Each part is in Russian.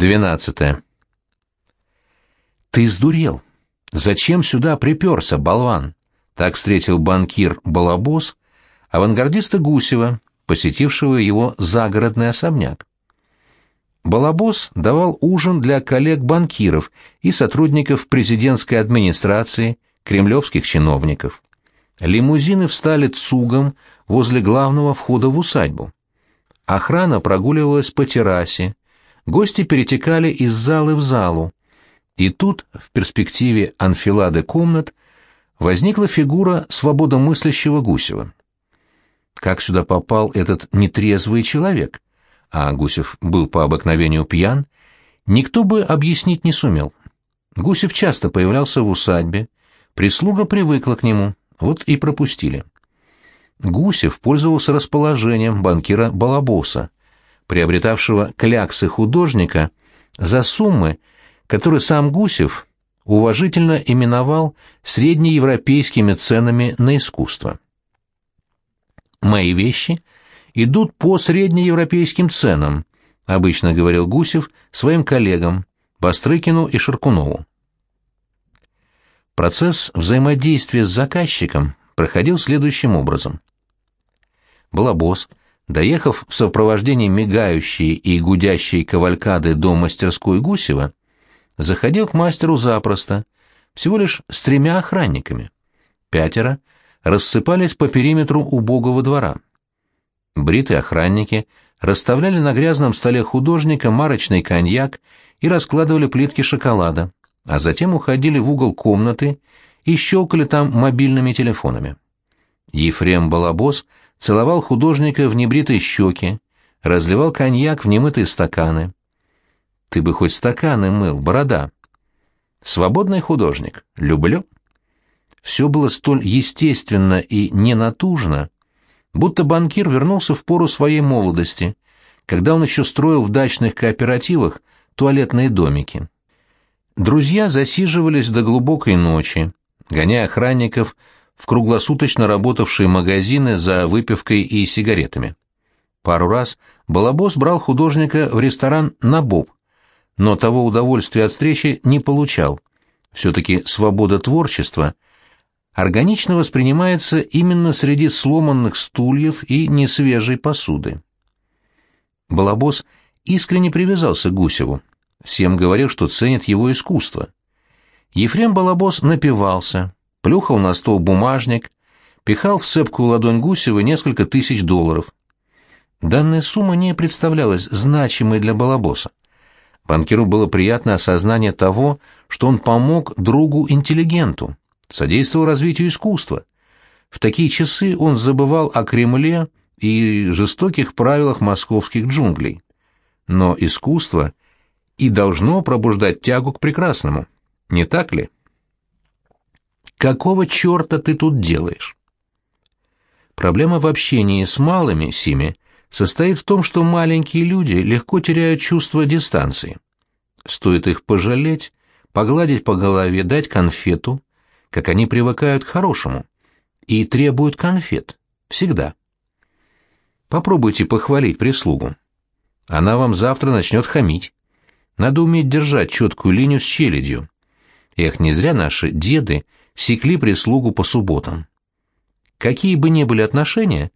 12. «Ты сдурел! Зачем сюда приперся, болван?» Так встретил банкир Балабос авангардиста Гусева, посетившего его загородный особняк. Балабос давал ужин для коллег-банкиров и сотрудников президентской администрации, кремлевских чиновников. Лимузины встали цугом возле главного входа в усадьбу. Охрана прогуливалась по террасе, гости перетекали из залы в залу. И тут, в перспективе анфилады комнат, возникла фигура свободомыслящего Гусева. Как сюда попал этот нетрезвый человек? А Гусев был по обыкновению пьян, никто бы объяснить не сумел. Гусев часто появлялся в усадьбе, прислуга привыкла к нему, вот и пропустили. Гусев пользовался расположением банкира Балабоса, приобретавшего кляксы художника за суммы, которые сам Гусев уважительно именовал среднеевропейскими ценами на искусство. «Мои вещи идут по среднеевропейским ценам», обычно говорил Гусев своим коллегам Бастрыкину и Шаркунову. Процесс взаимодействия с заказчиком проходил следующим образом. Балабос Доехав в сопровождении мигающей и гудящей кавалькады до мастерской Гусева, заходил к мастеру запросто, всего лишь с тремя охранниками. Пятеро рассыпались по периметру убогого двора. Бритые охранники расставляли на грязном столе художника марочный коньяк и раскладывали плитки шоколада, а затем уходили в угол комнаты и щелкали там мобильными телефонами. Ефрем Балабос целовал художника в небритые щеки, разливал коньяк в немытые стаканы. Ты бы хоть стаканы мыл, борода. Свободный художник. Люблю. Все было столь естественно и ненатужно, будто банкир вернулся в пору своей молодости, когда он еще строил в дачных кооперативах туалетные домики. Друзья засиживались до глубокой ночи, гоняя охранников в круглосуточно работавшие магазины за выпивкой и сигаретами. Пару раз Балабос брал художника в ресторан на боб, но того удовольствия от встречи не получал. Все-таки свобода творчества органично воспринимается именно среди сломанных стульев и несвежей посуды. Балабос искренне привязался к Гусеву, всем говорил, что ценит его искусство. Ефрем Балабос напивался, плюхал на стол бумажник, пихал в цепкую ладонь Гусева несколько тысяч долларов. Данная сумма не представлялась значимой для Балабоса. Банкиру было приятно осознание того, что он помог другу-интеллигенту, содействовал развитию искусства. В такие часы он забывал о Кремле и жестоких правилах московских джунглей. Но искусство и должно пробуждать тягу к прекрасному, не так ли? Какого черта ты тут делаешь? Проблема в общении с малыми сими состоит в том, что маленькие люди легко теряют чувство дистанции. Стоит их пожалеть, погладить по голове, дать конфету, как они привыкают к хорошему, и требуют конфет. Всегда. Попробуйте похвалить прислугу. Она вам завтра начнет хамить. Надо уметь держать четкую линию с челядью. Эх, не зря наши деды секли прислугу по субботам. Какие бы ни были отношения,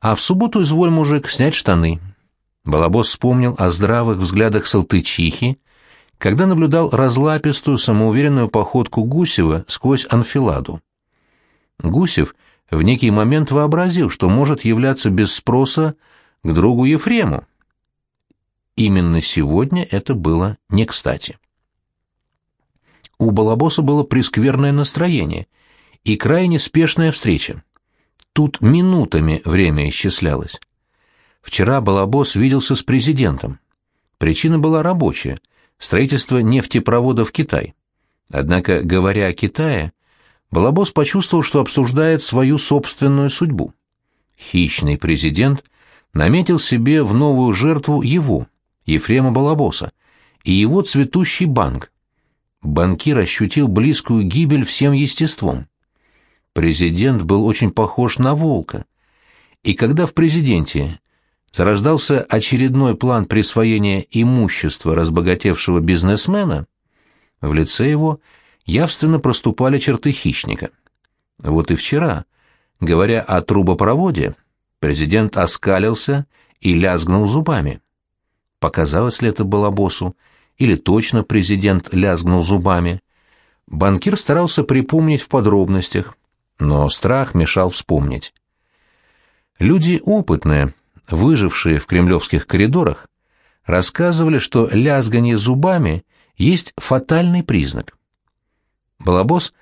а в субботу изволь, мужик, снять штаны. Балабос вспомнил о здравых взглядах Салтычихи, когда наблюдал разлапистую, самоуверенную походку Гусева сквозь анфиладу. Гусев в некий момент вообразил, что может являться без спроса к другу Ефрему. Именно сегодня это было не кстати. У Балабоса было прескверное настроение и крайне спешная встреча. Тут минутами время исчислялось. Вчера Балабос виделся с президентом. Причина была рабочая – строительство нефтепровода в Китай. Однако, говоря о Китае, Балабос почувствовал, что обсуждает свою собственную судьбу. Хищный президент наметил себе в новую жертву его, Ефрема Балабоса, и его цветущий банк, банкир ощутил близкую гибель всем естеством. Президент был очень похож на волка. И когда в президенте зарождался очередной план присвоения имущества разбогатевшего бизнесмена, в лице его явственно проступали черты хищника. Вот и вчера, говоря о трубопроводе, президент оскалился и лязгнул зубами. Показалось ли это балабосу, или точно президент лязгнул зубами? Банкир старался припомнить в подробностях, но страх мешал вспомнить. Люди опытные, выжившие в кремлевских коридорах, рассказывали, что лязганье зубами есть фатальный признак. Балабос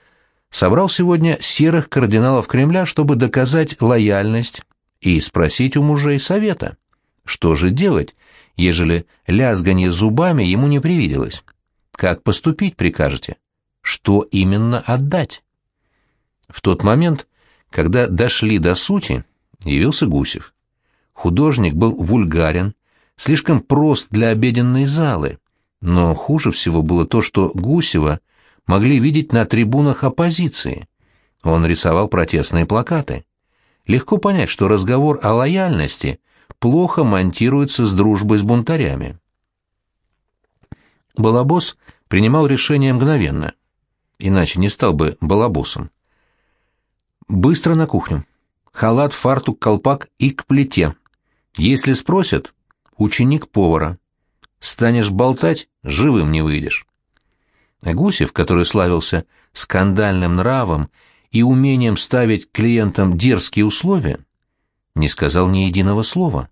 собрал сегодня серых кардиналов Кремля, чтобы доказать лояльность и спросить у мужей совета. Что же делать, ежели лязганье зубами ему не привиделось? Как поступить прикажете? Что именно отдать? В тот момент, когда дошли до сути, явился Гусев. Художник был вульгарен, слишком прост для обеденной залы, но хуже всего было то, что Гусева могли видеть на трибунах оппозиции. Он рисовал протестные плакаты. Легко понять, что разговор о лояльности плохо монтируется с дружбой с бунтарями. Балабос принимал решение мгновенно, иначе не стал бы балабосом. Быстро на кухню. Халат, фартук, колпак и к плите. Если спросят, ученик повара. Станешь болтать, живым не выйдешь. Гусев, который славился скандальным нравом и умением ставить клиентам дерзкие условия, не сказал ни единого слова.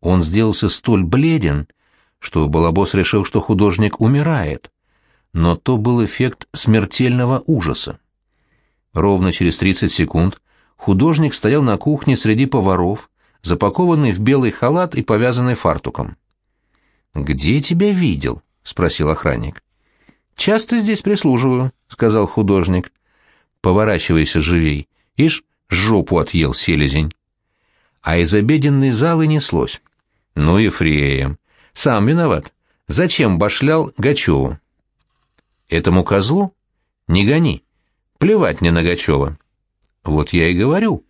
Он сделался столь бледен, что Балабос решил, что художник умирает, но то был эффект смертельного ужаса. Ровно через 30 секунд художник стоял на кухне среди поваров, запакованный в белый халат и повязанный фартуком. «Где тебя видел?» — спросил охранник. «Часто здесь прислуживаю», — сказал художник. «Поворачивайся живей. Ишь, жопу отъел селезень». А из обеденной залы неслось. «Ну, Ефреем, сам виноват. Зачем башлял Гачеву?» «Этому козлу? Не гони. Плевать мне на Гачева». «Вот я и говорю.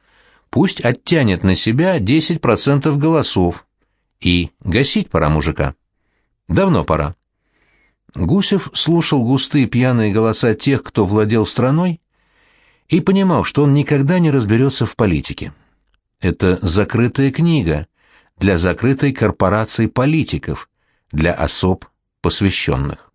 Пусть оттянет на себя 10% голосов. И гасить пора мужика». Давно пора. Гусев слушал густые пьяные голоса тех, кто владел страной, и понимал, что он никогда не разберется в политике. Это закрытая книга для закрытой корпорации политиков, для особ посвященных.